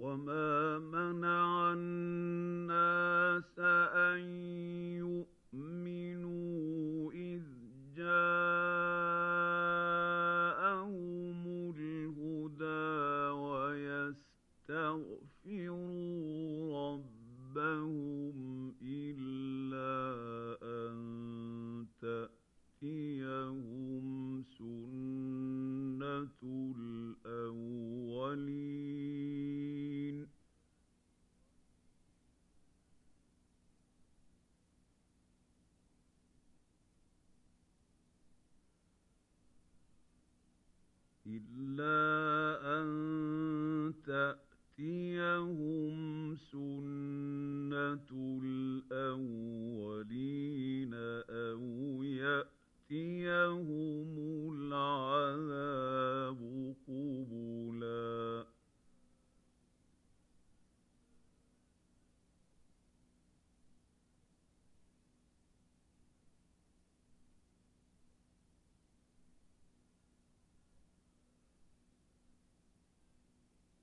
وما منع الناس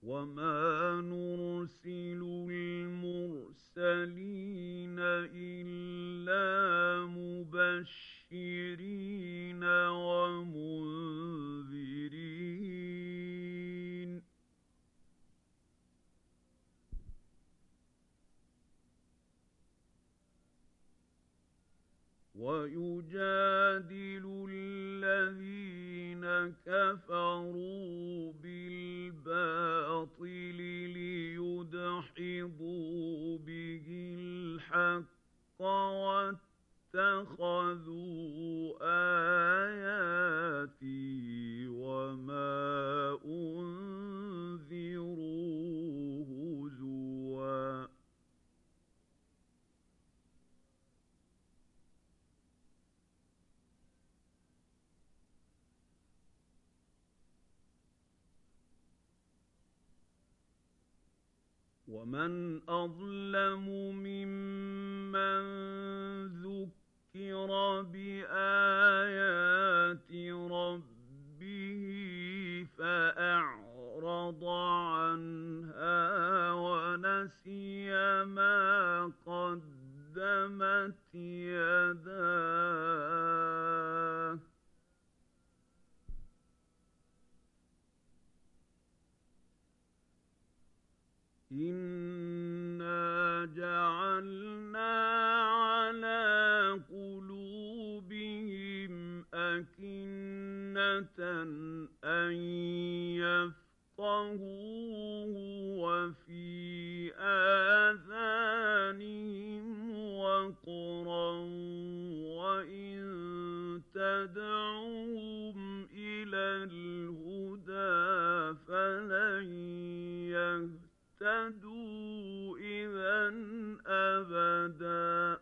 وما نرسل المرسلين إلا مبشرين ومنذرين ويجادل الذين كفروا بالباطل ليدحضوا به الحق واتخذوا آياتي وما أنذروا هزواً ومن أظلم ممن ذكر بآيات ربه فأعرض عنها ونسي ما قدمت يداه إِنَّا جَعَلْنَا عَلَىٰ قُلُوبِهِمْ أَكِنَّةً أَن يَفْقَهُوهُ وَفِي آذَانِهِمْ وَقْرًا وَإِن تَدْعُوهُمْ إِلَى الْهُدَىٰ فَلَن يَهْتَدُوا اهْتَدُوا إِذًا أَبَدًا.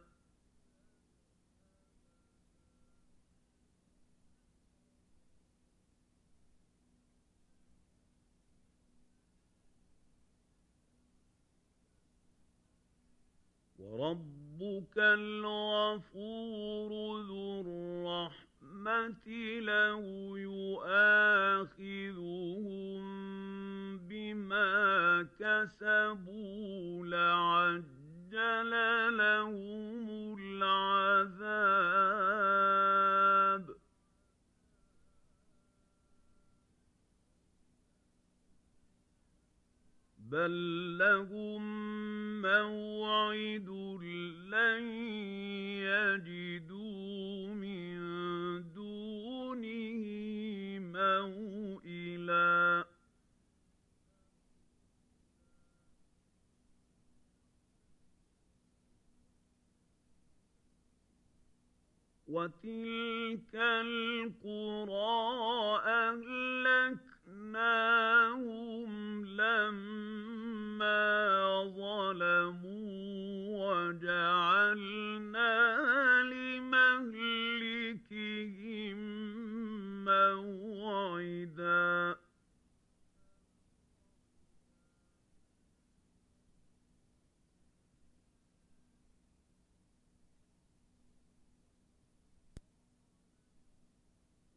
وربك الغفور ذو الرحمة لو يؤاخذهم بما كسبوا لعجل لهم العذاب. بل لهم موعد لن يجدوا من دونه موئلا. وتلك القرى أهلكناهم لما ظلموا وجعلنا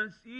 فإني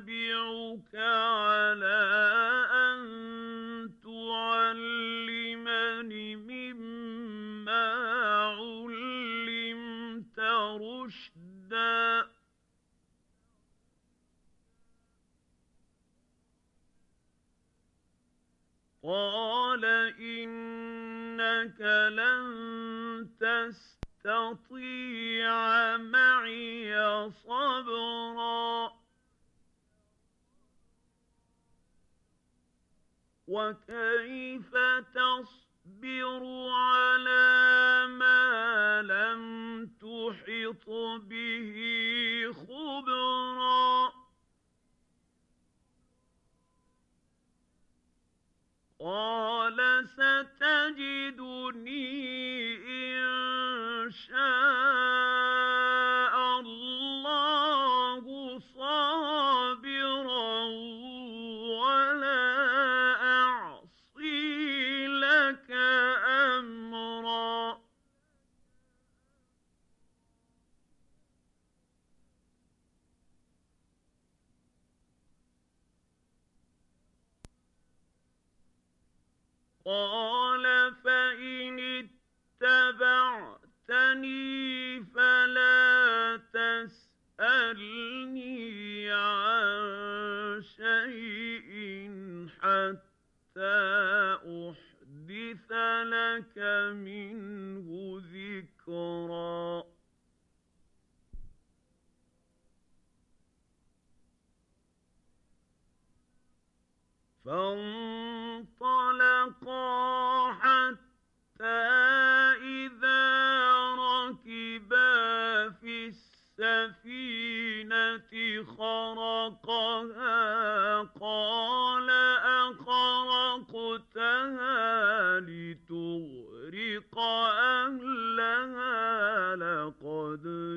أتبعك قال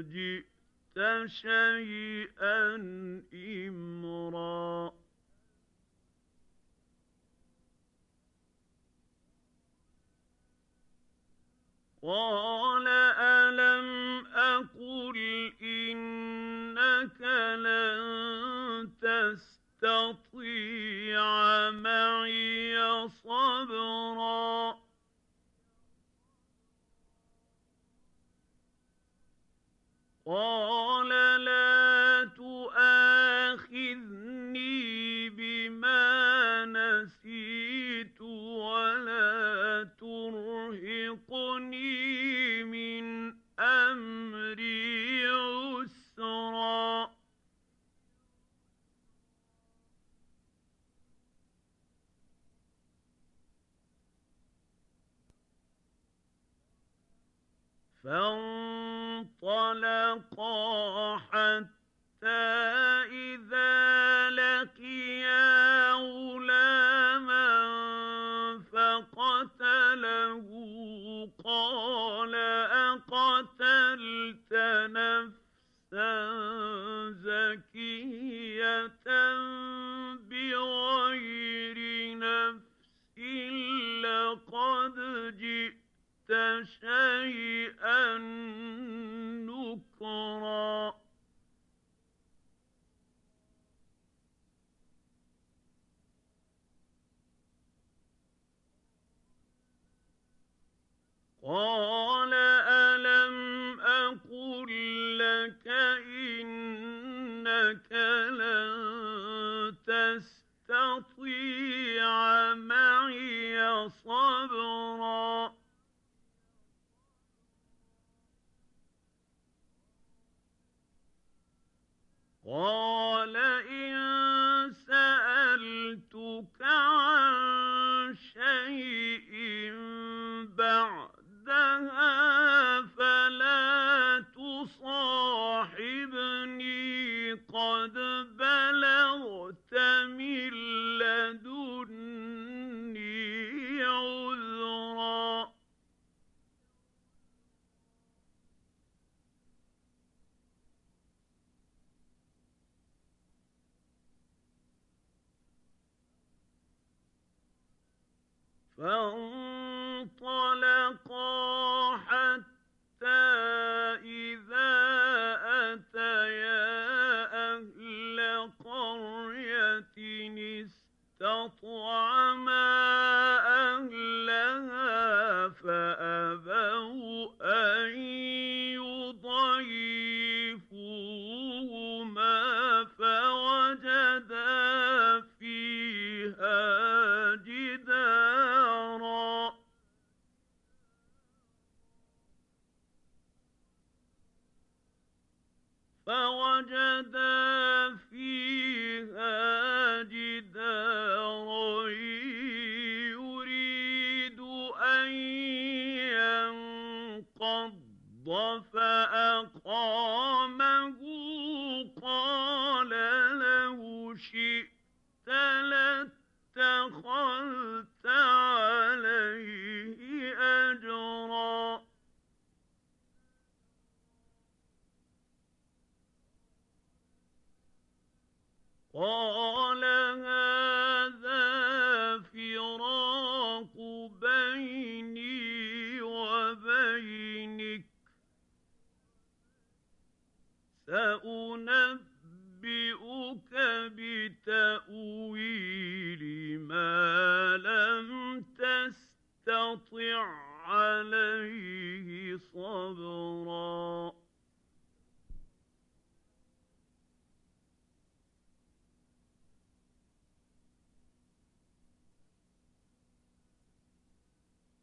جئت شيئا إمرا. قال ألم أقل إنك لن تستطيع معي صبرا؟ قال لا تؤاخذني بما نسيت ولا ترهقني من أمري. فانطلقا حتى إذا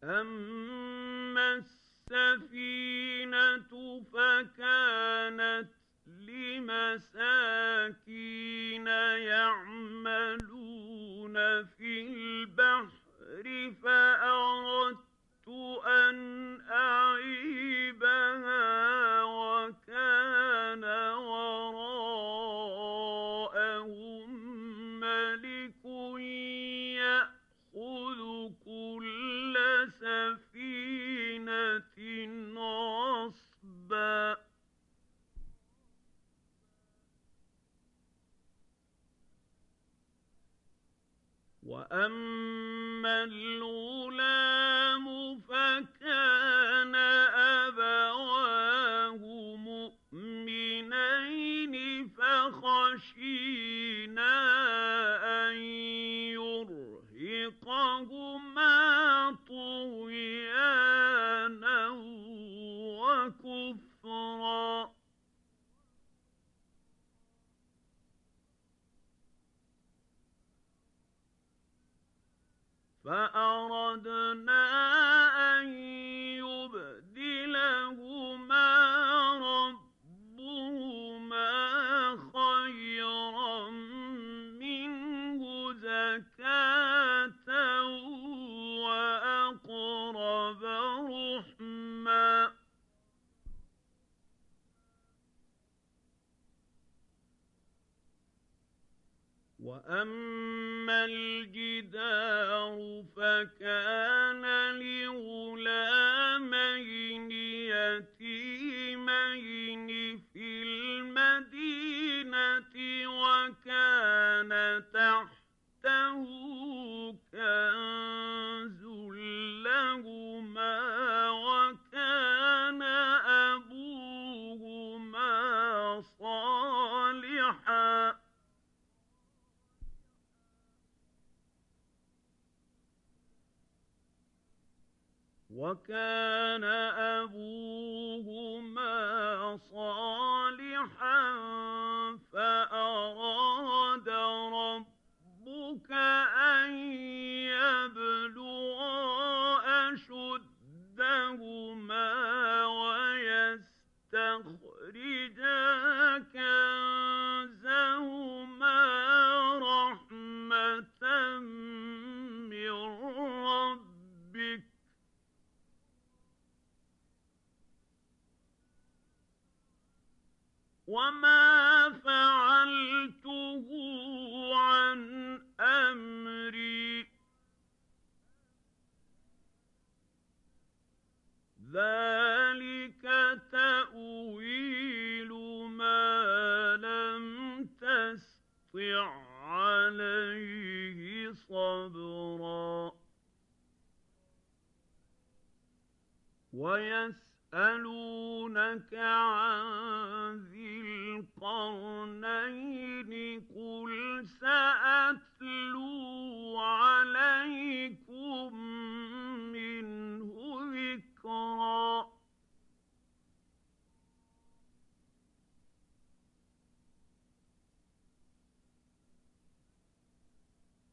أما السفينة فكانت لمساكين يعملون في البحر فأردت أن أعيبها وأما الغلام فكان وكان أبوهما صالحا وما فعلته عن أمري ذلك تأويل ما لم تستطع عليه صبرا ويسألونك عن ذي القرنين قل سأتلو عليكم منه ذكرا.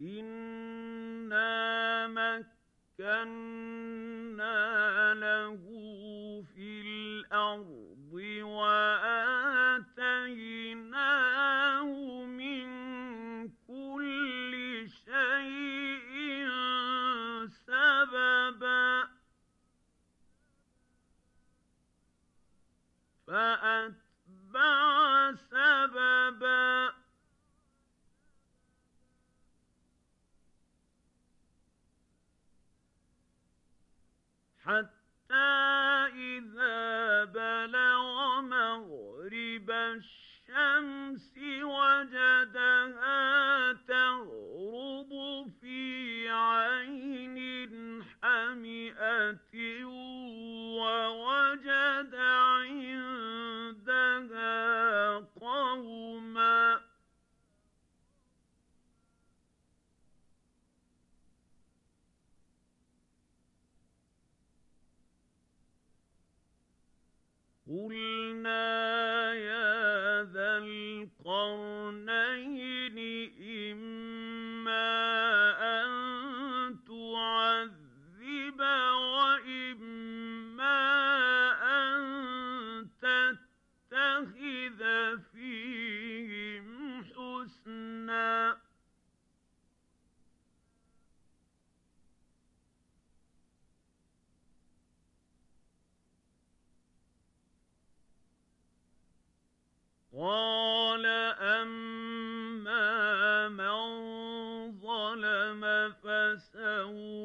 إنا مكنا له الأرض وآتيناه من كل شيء سببا. فأتبع سببا. حتى إذا بلغ مغرب الشمس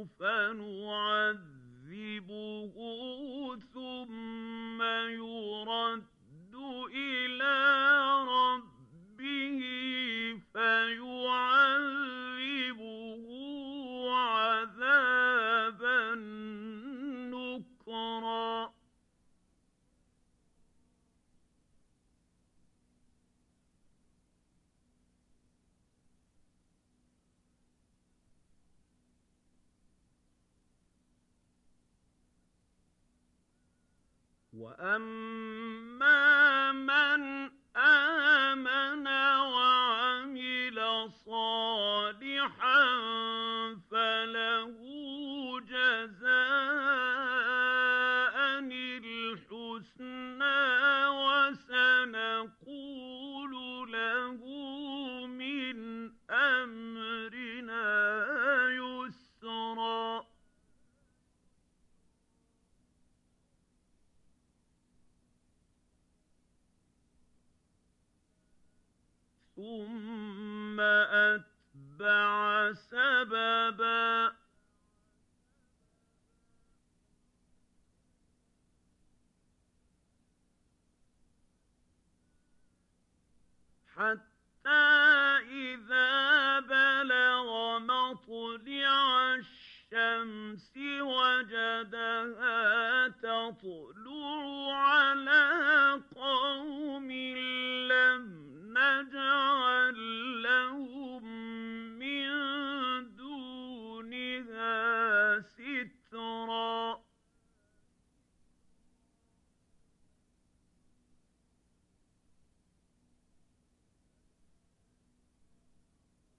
فسوف نعذبه ثم يرد. وأما ثم أتبع سببا حتى إذا بلغ مطلع الشمس وجدها تطلع على قوم لم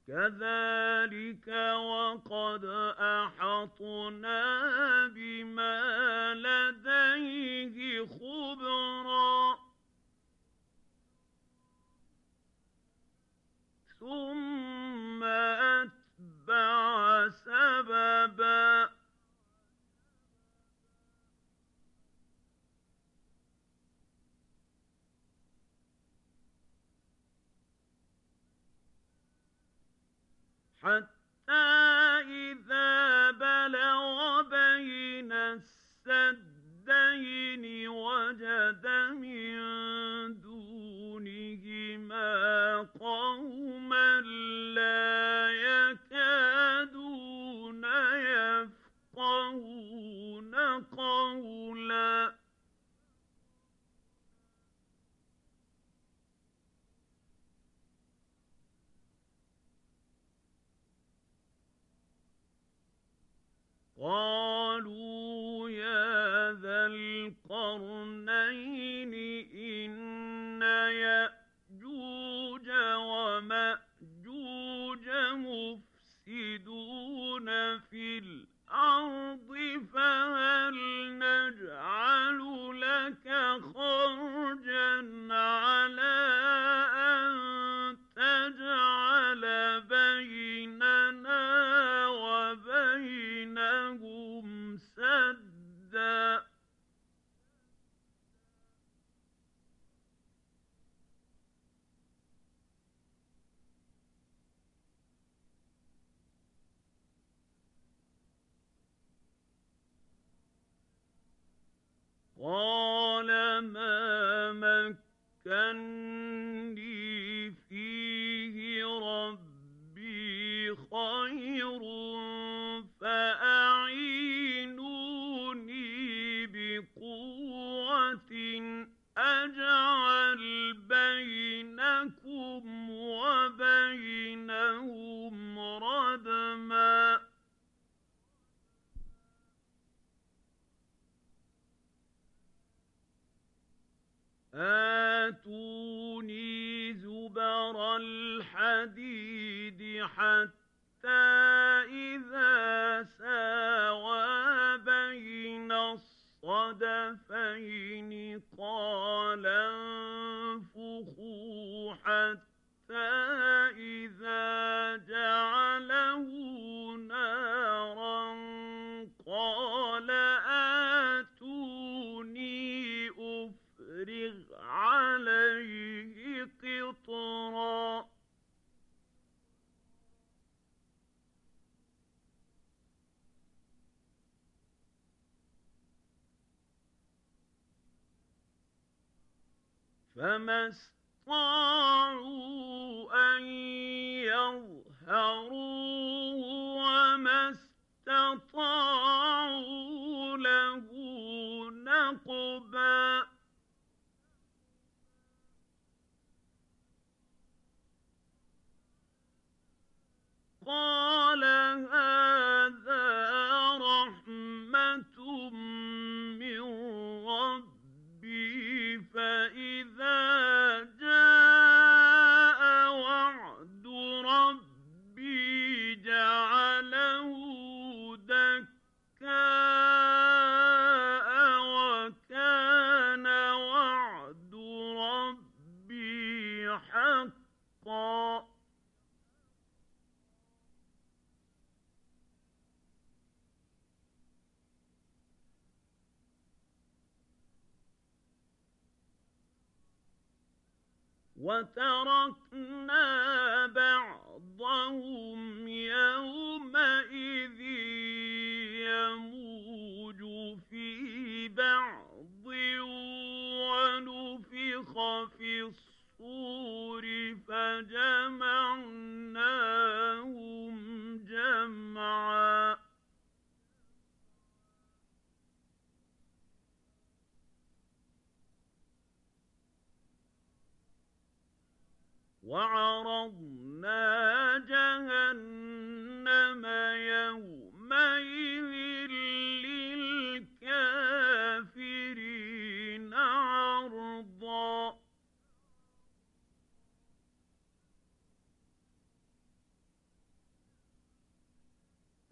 كذلك وقد أحطنا بما لديه خبرا ثم حتى إذا بلغ بين السدين قالوا يا ذا القرنين إن يأجوج ومأجوج مفسدون في الأرض فهل نجد الحديد حتى إذا ساوى بين الصدفين قال انفخوا حتى فما استطاعوا أن يظهروه وما استطاعوا له نقبا. قال هذا وعرضنا جهنم يومئذ للكافرين عرضا.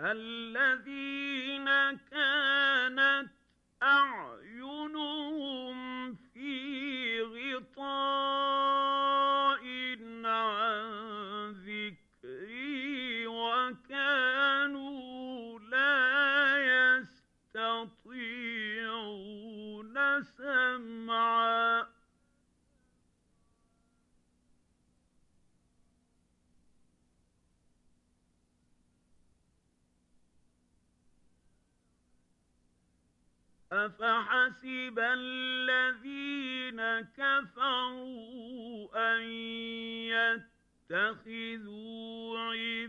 الذين كانت أعلى أفحسب الذين كفروا أن يتخذوا عبادة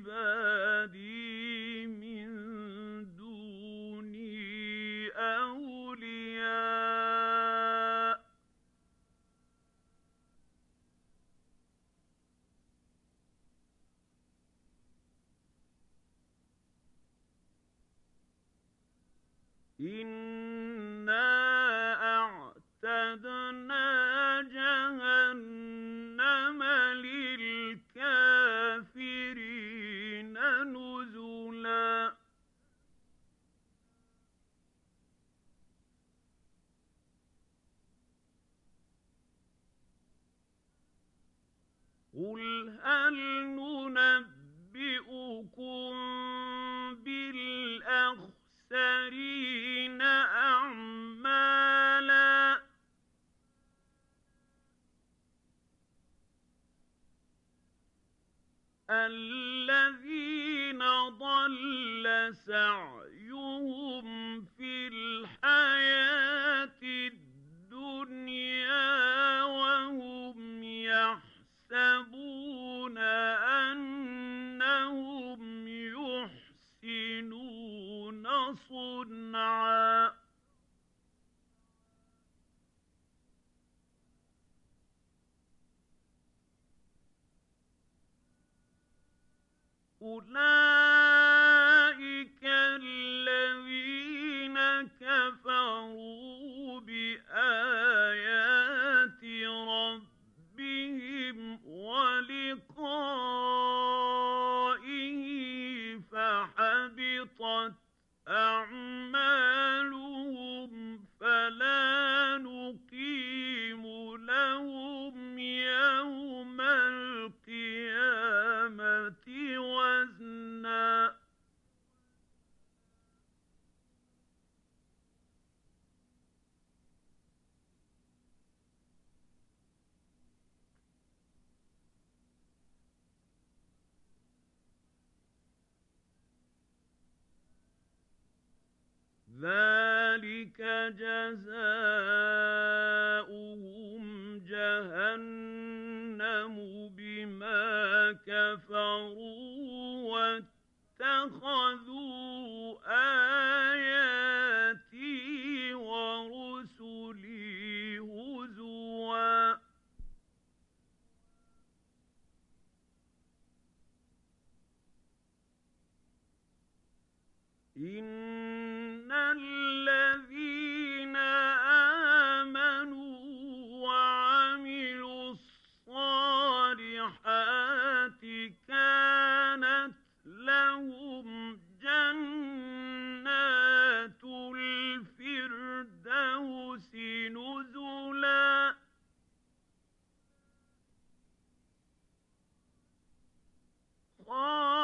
ذلك جزاؤهم جهنم بما كفروا واتخذوا آياتي ورسلي هزوا إن قال